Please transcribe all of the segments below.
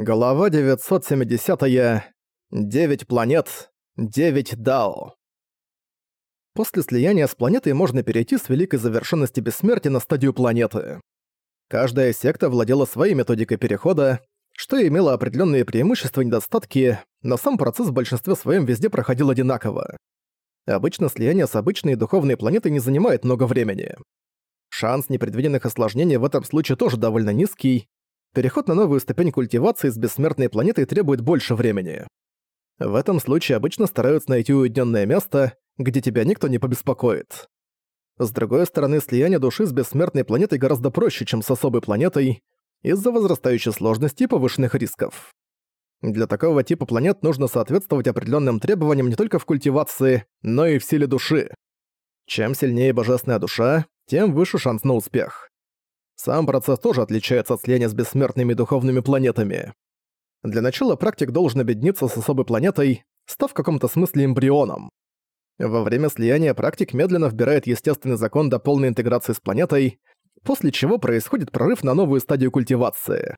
Глава 970. -я. Девять планет. Девять Дао. После слияния с планетой можно перейти с великой завершенности бессмертия на стадию планеты. Каждая секта владела своей методикой перехода, что имело определенные преимущества и недостатки, но сам процесс в большинстве своем везде проходил одинаково. Обычно слияние с обычной духовной планетой не занимает много времени. Шанс непредвиденных осложнений в этом случае тоже довольно низкий, переход на новую ступень культивации с бессмертной планетой требует больше времени. В этом случае обычно стараются найти уединенное место, где тебя никто не побеспокоит. С другой стороны, слияние души с бессмертной планетой гораздо проще, чем с особой планетой, из-за возрастающей сложности и повышенных рисков. Для такого типа планет нужно соответствовать определенным требованиям не только в культивации, но и в силе души. Чем сильнее божественная душа, тем выше шанс на успех. Сам процесс тоже отличается от слияния с бессмертными духовными планетами. Для начала практик должен объединиться с особой планетой, став в каком-то смысле эмбрионом. Во время слияния практик медленно вбирает естественный закон до полной интеграции с планетой, после чего происходит прорыв на новую стадию культивации.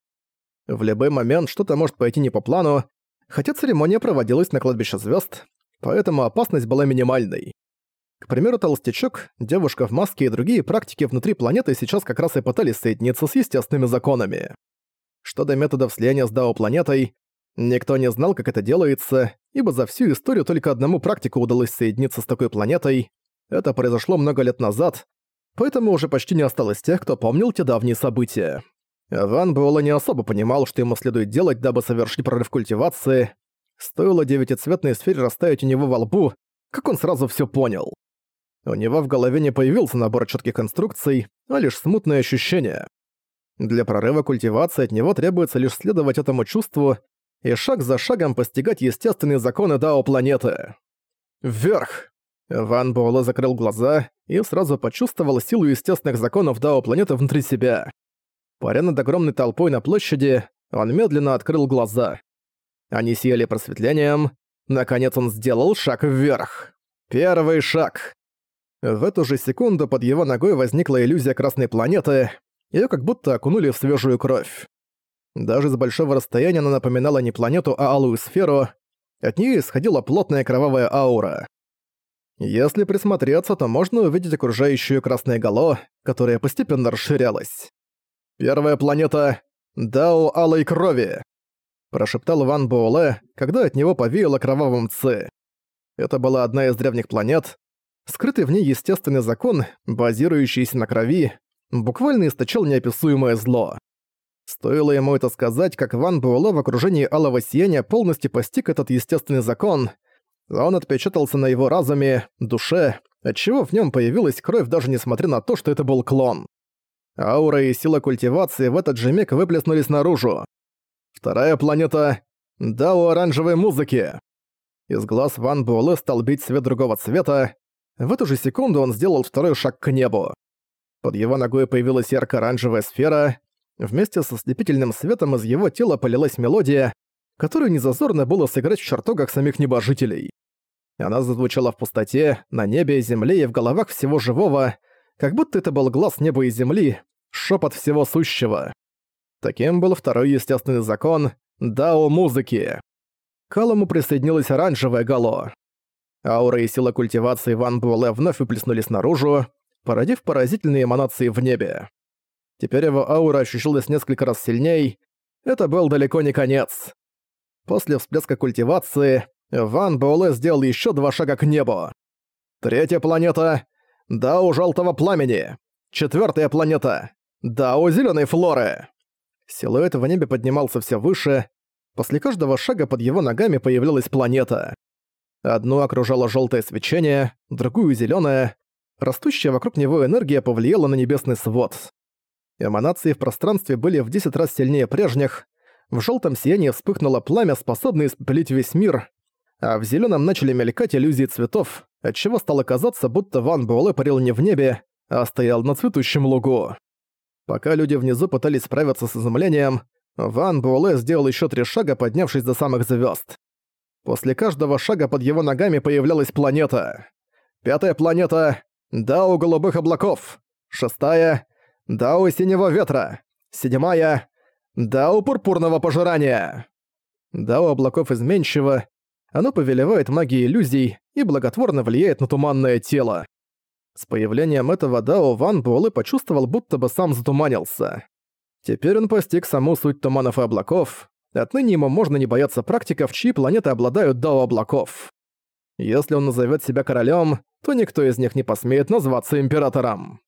В любой момент что-то может пойти не по плану, хотя церемония проводилась на кладбище звезд, поэтому опасность была минимальной. К примеру, толстячок, девушка в маске и другие практики внутри планеты сейчас как раз и пытались соединиться с естественными законами. Что до методов слияния с Дао-планетой, никто не знал, как это делается, ибо за всю историю только одному практику удалось соединиться с такой планетой. Это произошло много лет назад, поэтому уже почти не осталось тех, кто помнил те давние события. Ван Буэлла не особо понимал, что ему следует делать, дабы совершить прорыв культивации. Стоило девятицветной сфере растаять у него во лбу, как он сразу все понял. У него в голове не появился набор четких инструкций, а лишь смутное ощущение. Для прорыва культивации от него требуется лишь следовать этому чувству и шаг за шагом постигать естественные законы Дао планеты. Вверх! Ван Буэлэ закрыл глаза и сразу почувствовал силу естественных законов Дао планеты внутри себя. Паря над огромной толпой на площади, он медленно открыл глаза. Они сияли просветлением. Наконец он сделал шаг вверх. Первый шаг. В эту же секунду под его ногой возникла иллюзия красной планеты, её как будто окунули в свежую кровь. Даже с большого расстояния она напоминала не планету, а алую сферу, от неё исходила плотная кровавая аура. Если присмотреться, то можно увидеть окружающую красное гало, которое постепенно расширялось. «Первая планета — Дао Алой Крови», — прошептал Ван Буэлэ, когда от него повеяло кровавым ци. Это была одна из древних планет, Скрытый в ней естественный закон, базирующийся на крови, буквально источал неописуемое зло. Стоило ему это сказать, как Ван Буэлэ в окружении алого сияния полностью постиг этот естественный закон, он отпечатался на его разуме, душе, отчего в нем появилась кровь даже несмотря на то, что это был клон. Аура и сила культивации в этот же миг выплеснулись наружу. Вторая планета — Дао оранжевой музыки. Из глаз Ван Буэлэ стал бить свет другого цвета, в эту же секунду он сделал второй шаг к небу. Под его ногой появилась ярко-оранжевая сфера. Вместе со слепительным светом из его тела полилась мелодия, которую незазорно было сыграть в чертогах самих небожителей. Она зазвучала в пустоте, на небе, земле и в головах всего живого, как будто это был глаз неба и земли, шепот всего сущего. Таким был второй естественный закон — Дао музыки. К Алому присоединилась оранжевая гало. Аура и сила культивации Ван Буэлэ вновь выплеснулись наружу, породив поразительные эманации в небе. Теперь его аура ощущалась несколько раз сильней. Это был далеко не конец. После всплеска культивации Ван Буэлэ сделал еще два шага к небу. Третья планета — Дао Желтого Пламени. Четвертая планета — Дао Зеленой Флоры. Силуэт в небе поднимался все выше. После каждого шага под его ногами появлялась планета. Одну окружало желтое свечение, другую — зеленое. Растущая вокруг него энергия повлияла на небесный свод. Эманации в пространстве были в 10 раз сильнее прежних, в желтом сиянии вспыхнуло пламя, способное испепелить весь мир, а в зеленом начали мелькать иллюзии цветов, отчего стало казаться, будто Ван Буэлэ парил не в небе, а стоял на цветущем лугу. Пока люди внизу пытались справиться с изумлением, Ван Буэлэ сделал еще три шага, поднявшись до самых звезд. После каждого шага под его ногами появлялась планета. Пятая планета — Дао Голубых Облаков. Шестая — Дао Синего Ветра. Седьмая — Дао пурпурного пожирания! Дао облаков изменчиво, оно повелевает магией иллюзий и благотворно влияет на туманное тело. С появлением этого Дао Ван Буэлэ почувствовал, будто бы сам затуманился. Теперь он постиг саму суть туманов и облаков. Отныне ему можно не бояться практиков, чьи планеты обладают Дао облаков. Если он назовет себя королем, то никто из них не посмеет назваться императором.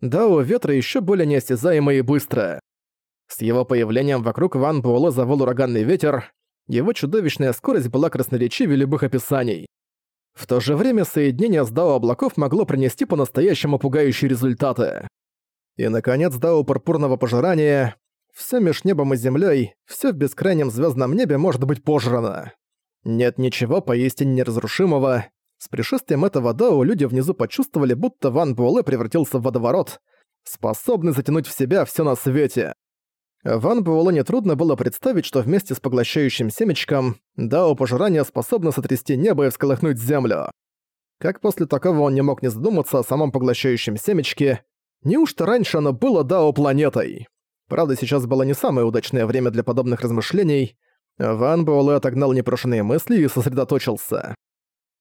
Дао ветра еще более неостязаемое и быстрое. С его появлением вокруг Ван Буэлэ завыл ураганный ветер, его чудовищная скорость была красноречивее любых описаний. В то же время соединение с Дао облаков могло принести по-настоящему пугающие результаты. И, наконец, Дао пурпурного пожирания. Все меж небом и землей, все в бескрайнем звездном небе может быть пожрано. Нет ничего поистине неразрушимого. С пришествием этого Дао люди внизу почувствовали, будто Ван Буэлэ превратился в водоворот, способный затянуть в себя все на свете. Ван Буэлэ нетрудно было представить, что вместе с поглощающим семечком Дао пожирания способно сотрясти небо и всколыхнуть землю. Как после такого он не мог не задуматься о самом поглощающем семечке, неужто раньше оно было Дао планетой? Правда, сейчас было не самое удачное время для подобных размышлений. Ван Буэлэ отогнал непрошенные мысли и сосредоточился.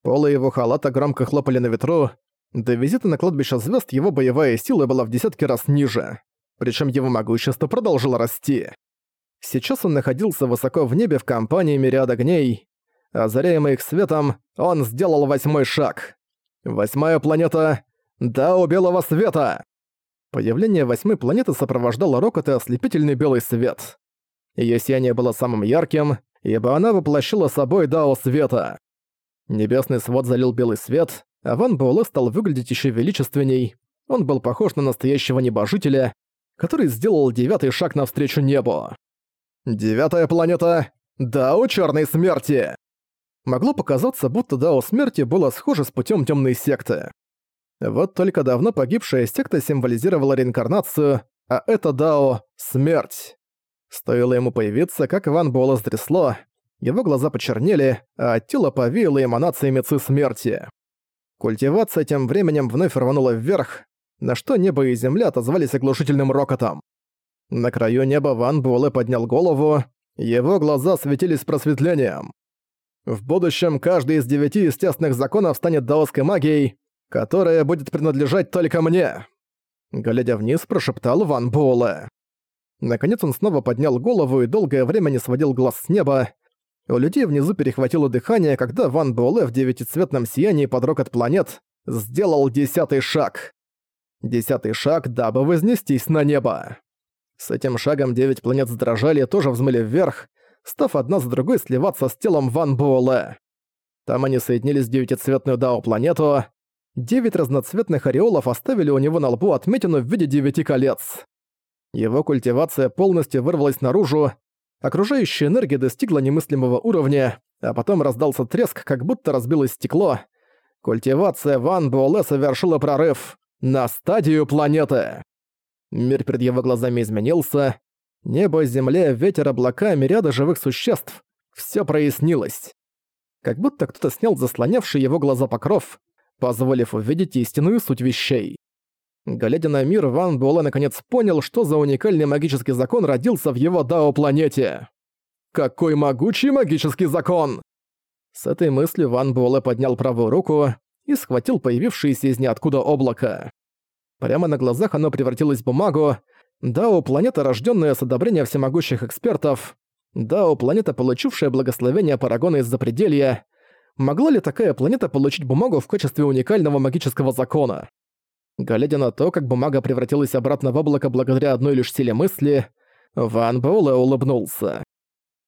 Полы его халата громко хлопали на ветру. До визита на кладбище звезд его боевая сила была в десятки раз ниже причем его могущество продолжило расти. Сейчас он находился высоко в небе в компании мириад огней. Озаряемый их светом, он сделал восьмой шаг. Восьмая планета — Дао Белого Света! Появление восьмой планеты сопровождало рокот и ослепительный белый свет. Её сияние было самым ярким, ибо она воплощила собой Дао Света. Небесный свод залил белый свет, а Ван Буэлэ стал выглядеть ещё величественней. Он был похож на настоящего небожителя, который сделал девятый шаг навстречу небу. Девятая планета — Дао Черной Смерти. Могло показаться, будто Дао Смерти было схоже с путем темной секты. Вот только давно погибшая секта символизировала реинкарнацию, а это Дао — смерть. Стоило ему появиться, как Иван Буэлла стрясло, его глаза почернели, а тело повеяло эманациями ци смерти. Культивация тем временем вновь рванула вверх, на что небо и земля отозвались оглушительным рокотом. На краю неба Ван Буэлэ поднял голову, его глаза светились просветлением. В будущем каждый из девяти естественных законов станет даосской магией, которая будет принадлежать только мне. Глядя вниз, прошептал Ван Буэлэ. Наконец он снова поднял голову и долгое время не сводил глаз с неба. У людей внизу перехватило дыхание, когда Ван Буэлэ в девятицветном сиянии под рокот планет сделал десятый шаг. Десятый шаг, дабы вознестись на небо. С этим шагом девять планет задрожали и тоже взмыли вверх, став одна за другой сливаться с телом Ван Буэлэ. Там они соединились в девятицветную Дао-планету. Девять разноцветных ореолов оставили у него на лбу отметину в виде девяти колец. Его культивация полностью вырвалась наружу, окружающая энергия достигла немыслимого уровня, а потом раздался треск, как будто разбилось стекло. Культивация Ван Буэлэ совершила прорыв. На стадию планеты! Мир перед его глазами изменился. Небо, земля, ветер, облака, мириады живых существ. Все прояснилось. Как будто кто-то снял заслонявший его глаза покров, позволив увидеть истинную суть вещей. Глядя на мир, Ван Буэлэ наконец понял, что за уникальный магический закон родился в его Дао-планете. Какой могучий магический закон! С этой мыслью Ван Буэлэ поднял правую руку, и схватил появившееся из ниоткуда облако. Прямо на глазах оно превратилось в бумагу. Дао – планета, рожденная с одобрения всемогущих экспертов. Дао – планета, получившая благословение Парагона из Запределья. Могла ли такая планета получить бумагу в качестве уникального магического закона? Глядя на то, как бумага превратилась обратно в облако благодаря одной лишь силе мысли, Ван Боуле улыбнулся.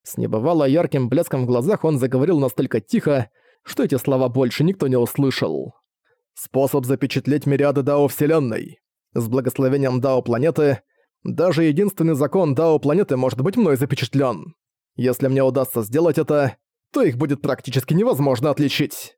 С небывало ярким блеском в глазах он заговорил настолько тихо, что эти слова больше никто не услышал. Способ запечатлеть мириады Дао Вселенной. С благословением Дао планеты, даже единственный закон Дао планеты может быть мной запечатлен. Если мне удастся сделать это, то их будет практически невозможно отличить.